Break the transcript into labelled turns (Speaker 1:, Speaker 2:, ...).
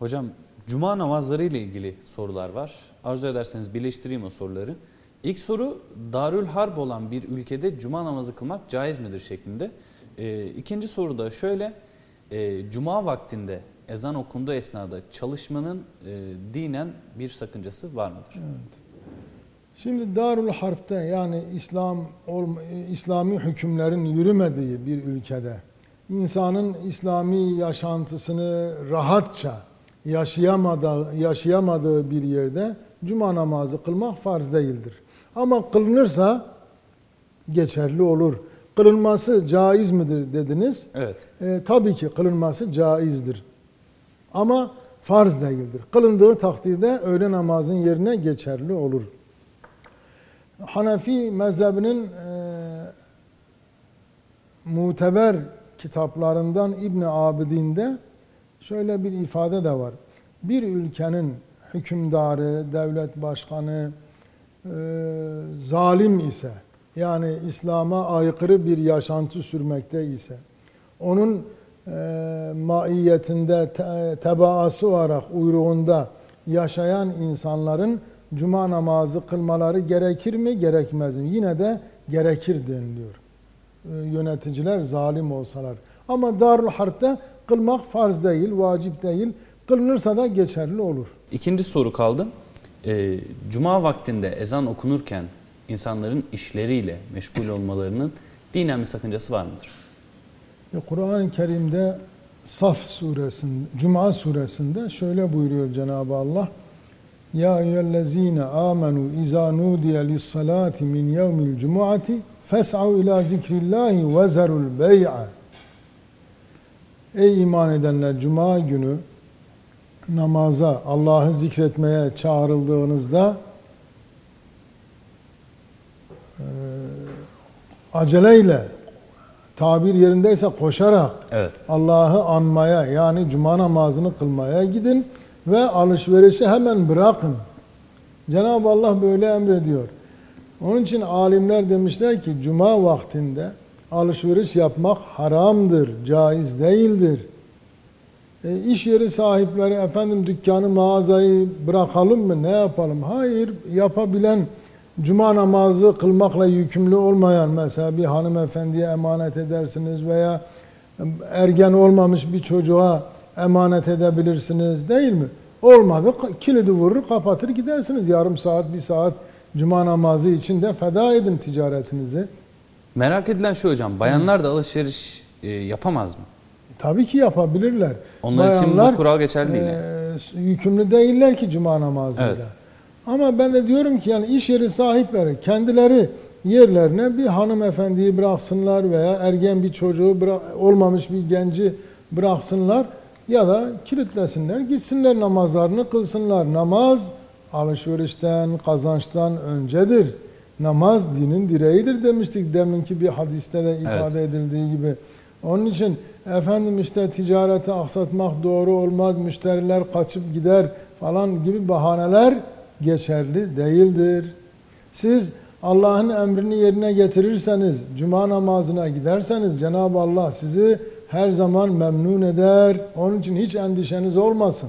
Speaker 1: Hocam cuma namazları ile ilgili sorular var. Arzu ederseniz birleştireyim o soruları. İlk soru Darül Harp olan bir ülkede cuma namazı kılmak caiz midir şeklinde. Ee, ikinci soru da şöyle. Ee, cuma vaktinde ezan okunduğu esnada çalışmanın e, dinen bir sakıncası var mıdır?
Speaker 2: Şimdi Darül Harp'te yani İslam İslami hükümlerin yürümediği bir ülkede insanın İslami yaşantısını rahatça yaşayamadığı, yaşayamadığı bir yerde cuma namazı kılmak farz değildir. Ama kılınırsa geçerli olur. Kılınması caiz midir dediniz?
Speaker 1: Evet.
Speaker 2: E, tabii ki kılınması caizdir. Ama farz değildir. Kılındığı takdirde öğle namazın yerine geçerli olur. Hanefi mezhebinin e, muteber kitaplarından İbn Abidin'de şöyle bir ifade de var. Bir ülkenin hükümdarı, devlet başkanı e, zalim ise yani İslam'a aykırı bir yaşantı sürmekte ise onun e, maiyetinde te, tebaası olarak uyruğunda yaşayan insanların cuma namazı kılmaları gerekir mi gerekmez mi? Yine de gerekir deniliyor. E, yöneticiler zalim olsalar. Ama Darül Harp'te kılmak farz değil, vacip değil. Kılınırsa da geçerli olur.
Speaker 1: İkinci soru kaldı. Ee, cuma vaktinde ezan okunurken insanların işleriyle meşgul olmalarının dinen bir sakıncası var mıdır?
Speaker 2: Kur'an-ı Kerim'de Saf suresinde, Cuma suresinde şöyle buyuruyor Cenab-ı Allah. Ya eyyühellezine amenu izâ nudiye lissalati min yevmil cumuati fes'av ila zikrillahi ve zerul bey'a. Ey iman edenler Cuma günü namaza, Allah'ı zikretmeye çağrıldığınızda e, aceleyle tabir yerindeyse koşarak
Speaker 1: Evet.
Speaker 2: Allah'ı anmaya yani cuma namazını kılmaya gidin ve alışverişi hemen bırakın. Cenab-ı Allah böyle emrediyor. Onun için alimler demişler ki cuma vaktinde alışveriş yapmak haramdır, caiz değildir. E, iş yeri sahipleri efendim dükkanı mağazayı bırakalım mı ne yapalım? Hayır yapabilen cuma namazı kılmakla yükümlü olmayan mesela bir hanımefendiye emanet edersiniz veya ergen olmamış bir çocuğa emanet edebilirsiniz değil mi? Olmadı kilidi vurur kapatır gidersiniz yarım saat bir saat cuma namazı için de feda edin ticaretinizi.
Speaker 1: Merak edilen şu hocam, bayanlar da alışveriş e, yapamaz mı?
Speaker 2: Tabii ki yapabilirler.
Speaker 1: Onlar için bu kural geçerli değil
Speaker 2: e, yükümlü değiller ki cuma namazıyla.
Speaker 1: Evet.
Speaker 2: Ama ben de diyorum ki yani iş yeri sahipleri kendileri yerlerine bir hanımefendiyi bıraksınlar veya ergen bir çocuğu bıra- olmamış bir genci bıraksınlar ya da kilitlesinler gitsinler namazlarını kılsınlar. Namaz alışverişten, kazançtan öncedir. Namaz dinin direğidir demiştik deminki bir hadiste de ifade edildiği gibi. Onun için efendim işte ticareti aksatmak doğru olmaz, müşteriler kaçıp gider falan gibi bahaneler geçerli değildir. Siz Allah'ın emrini yerine getirirseniz, cuma namazına giderseniz Cenab-ı Allah sizi her zaman memnun eder. Onun için hiç endişeniz olmasın.